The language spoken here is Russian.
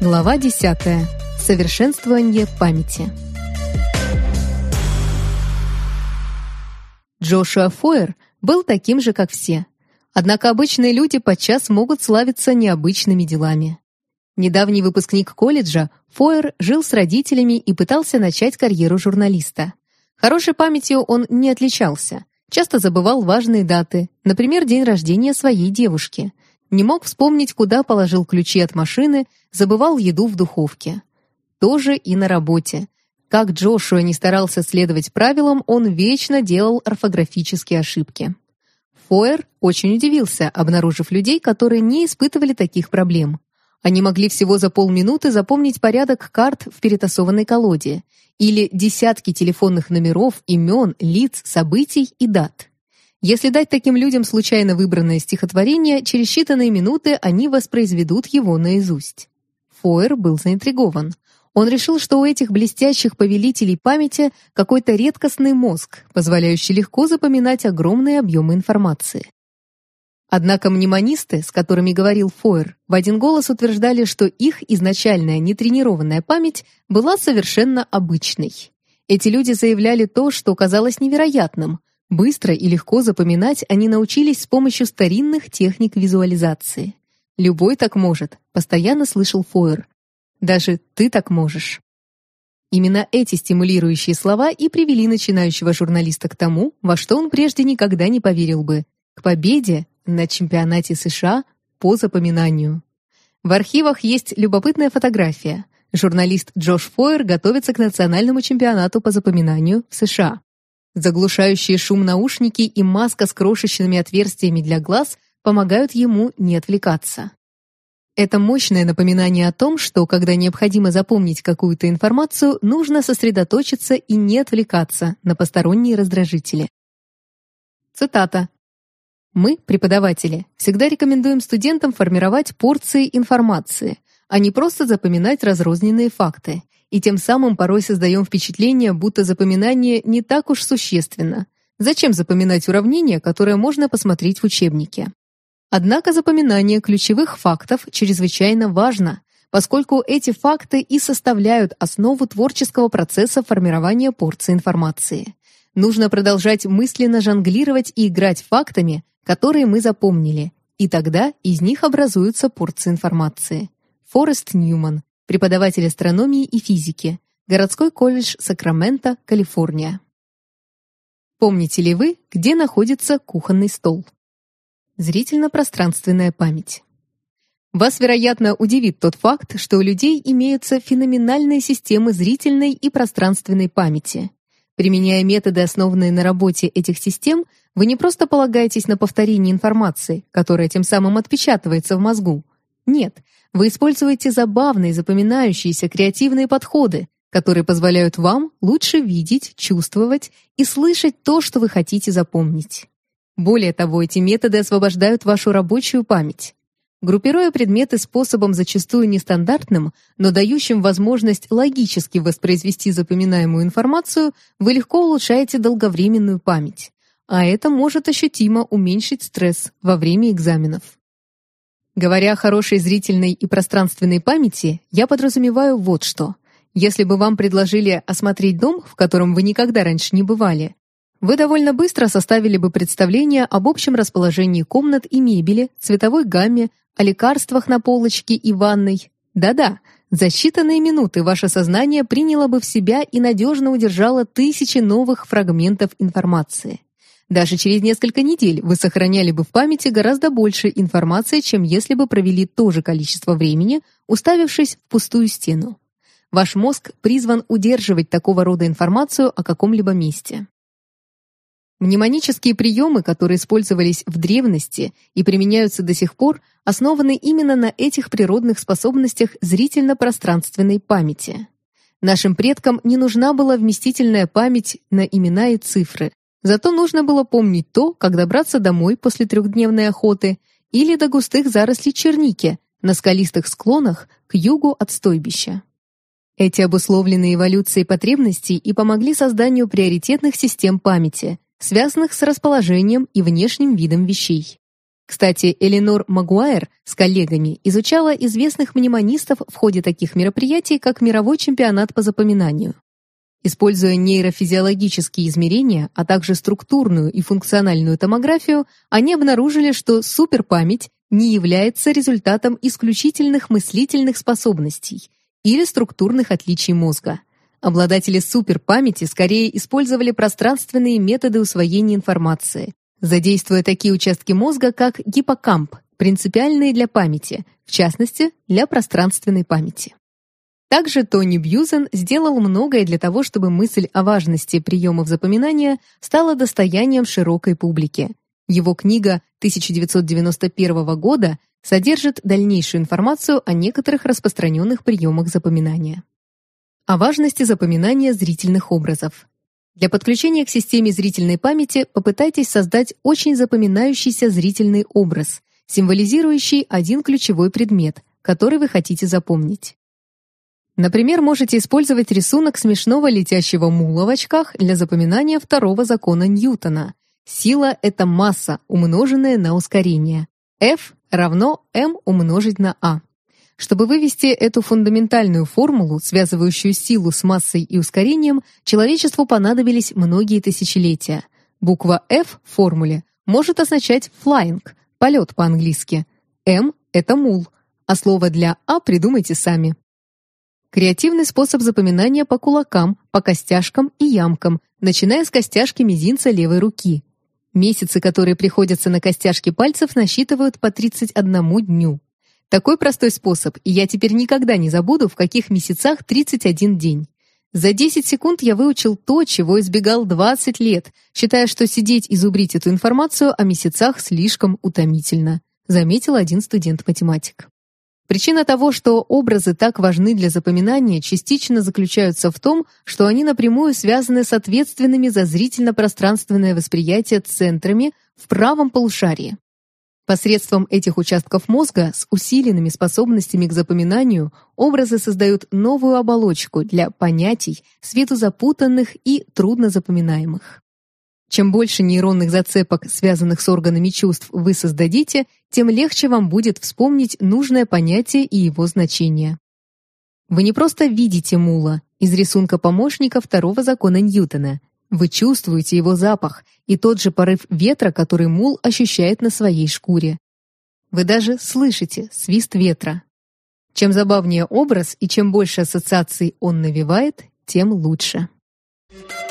Глава 10. Совершенствование памяти. Джошуа Фойер был таким же, как все. Однако обычные люди подчас могут славиться необычными делами. Недавний выпускник колледжа, Фойер жил с родителями и пытался начать карьеру журналиста. Хорошей памятью он не отличался. Часто забывал важные даты, например, день рождения своей девушки. Не мог вспомнить, куда положил ключи от машины, забывал еду в духовке. Тоже и на работе. Как Джошуа не старался следовать правилам, он вечно делал орфографические ошибки. Фойер очень удивился, обнаружив людей, которые не испытывали таких проблем. Они могли всего за полминуты запомнить порядок карт в перетасованной колоде или десятки телефонных номеров, имен, лиц, событий и дат. Если дать таким людям случайно выбранное стихотворение, через считанные минуты они воспроизведут его наизусть. Фойер был заинтригован. Он решил, что у этих блестящих повелителей памяти какой-то редкостный мозг, позволяющий легко запоминать огромные объемы информации. Однако мнемонисты, с которыми говорил Фойер, в один голос утверждали, что их изначальная нетренированная память была совершенно обычной. Эти люди заявляли то, что казалось невероятным. Быстро и легко запоминать они научились с помощью старинных техник визуализации. «Любой так может», — постоянно слышал Фойер. «Даже ты так можешь». Именно эти стимулирующие слова и привели начинающего журналиста к тому, во что он прежде никогда не поверил бы — к победе на чемпионате США по запоминанию. В архивах есть любопытная фотография. Журналист Джош Фойер готовится к национальному чемпионату по запоминанию в США. Заглушающие шум наушники и маска с крошечными отверстиями для глаз помогают ему не отвлекаться. Это мощное напоминание о том, что когда необходимо запомнить какую-то информацию, нужно сосредоточиться и не отвлекаться на посторонние раздражители. Цитата. Мы, преподаватели, всегда рекомендуем студентам формировать порции информации, а не просто запоминать разрозненные факты. И тем самым порой создаем впечатление, будто запоминание не так уж существенно. Зачем запоминать уравнение, которое можно посмотреть в учебнике? Однако запоминание ключевых фактов чрезвычайно важно, поскольку эти факты и составляют основу творческого процесса формирования порции информации. Нужно продолжать мысленно жонглировать и играть фактами, которые мы запомнили, и тогда из них образуются порции информации. Форест Ньюман, преподаватель астрономии и физики, городской колледж Сакраменто, Калифорния. Помните ли вы, где находится кухонный стол? Зрительно-пространственная память. Вас, вероятно, удивит тот факт, что у людей имеются феноменальные системы зрительной и пространственной памяти. Применяя методы, основанные на работе этих систем, вы не просто полагаетесь на повторение информации, которая тем самым отпечатывается в мозгу. Нет, вы используете забавные, запоминающиеся, креативные подходы, которые позволяют вам лучше видеть, чувствовать и слышать то, что вы хотите запомнить. Более того, эти методы освобождают вашу рабочую память. Группируя предметы способом зачастую нестандартным, но дающим возможность логически воспроизвести запоминаемую информацию, вы легко улучшаете долговременную память. А это может ощутимо уменьшить стресс во время экзаменов. Говоря о хорошей зрительной и пространственной памяти, я подразумеваю вот что. Если бы вам предложили осмотреть дом, в котором вы никогда раньше не бывали, вы довольно быстро составили бы представление об общем расположении комнат и мебели, цветовой гамме, о лекарствах на полочке и ванной. Да-да, за считанные минуты ваше сознание приняло бы в себя и надежно удержало тысячи новых фрагментов информации. Даже через несколько недель вы сохраняли бы в памяти гораздо больше информации, чем если бы провели то же количество времени, уставившись в пустую стену. Ваш мозг призван удерживать такого рода информацию о каком-либо месте. Мнемонические приемы, которые использовались в древности и применяются до сих пор, основаны именно на этих природных способностях зрительно-пространственной памяти. Нашим предкам не нужна была вместительная память на имена и цифры, зато нужно было помнить то, как добраться домой после трехдневной охоты или до густых зарослей черники на скалистых склонах к югу от стойбища. Эти обусловленные эволюцией потребностей и помогли созданию приоритетных систем памяти, связанных с расположением и внешним видом вещей. Кстати, Эленор Магуайр с коллегами изучала известных мнемонистов в ходе таких мероприятий, как мировой чемпионат по запоминанию. Используя нейрофизиологические измерения, а также структурную и функциональную томографию, они обнаружили, что суперпамять не является результатом исключительных мыслительных способностей или структурных отличий мозга. Обладатели суперпамяти скорее использовали пространственные методы усвоения информации, задействуя такие участки мозга, как гиппокамп, принципиальные для памяти, в частности, для пространственной памяти. Также Тони Бьюзен сделал многое для того, чтобы мысль о важности приемов запоминания стала достоянием широкой публики. Его книга 1991 года содержит дальнейшую информацию о некоторых распространенных приемах запоминания. О важности запоминания зрительных образов. Для подключения к системе зрительной памяти попытайтесь создать очень запоминающийся зрительный образ, символизирующий один ключевой предмет, который вы хотите запомнить. Например, можете использовать рисунок смешного летящего мула в очках для запоминания второго закона Ньютона. Сила — это масса, умноженная на ускорение. F равно m умножить на a. Чтобы вывести эту фундаментальную формулу, связывающую силу с массой и ускорением, человечеству понадобились многие тысячелетия. Буква F в формуле может означать flying, полет по-английски. M — это мул, а слово для А придумайте сами. Креативный способ запоминания по кулакам, по костяшкам и ямкам, начиная с костяшки мизинца левой руки. Месяцы, которые приходятся на костяшки пальцев, насчитывают по 31 дню. Такой простой способ, и я теперь никогда не забуду, в каких месяцах 31 день. За 10 секунд я выучил то, чего избегал 20 лет, считая, что сидеть и зубрить эту информацию о месяцах слишком утомительно, заметил один студент-математик. Причина того, что образы так важны для запоминания, частично заключаются в том, что они напрямую связаны с ответственными за зрительно-пространственное восприятие центрами в правом полушарии. Посредством этих участков мозга с усиленными способностями к запоминанию образы создают новую оболочку для понятий, светозапутанных и труднозапоминаемых. Чем больше нейронных зацепок, связанных с органами чувств, вы создадите, тем легче вам будет вспомнить нужное понятие и его значение. Вы не просто видите мула из рисунка помощника второго закона Ньютона. Вы чувствуете его запах и тот же порыв ветра, который мул ощущает на своей шкуре. Вы даже слышите свист ветра. Чем забавнее образ и чем больше ассоциаций он навевает, тем лучше. Thank you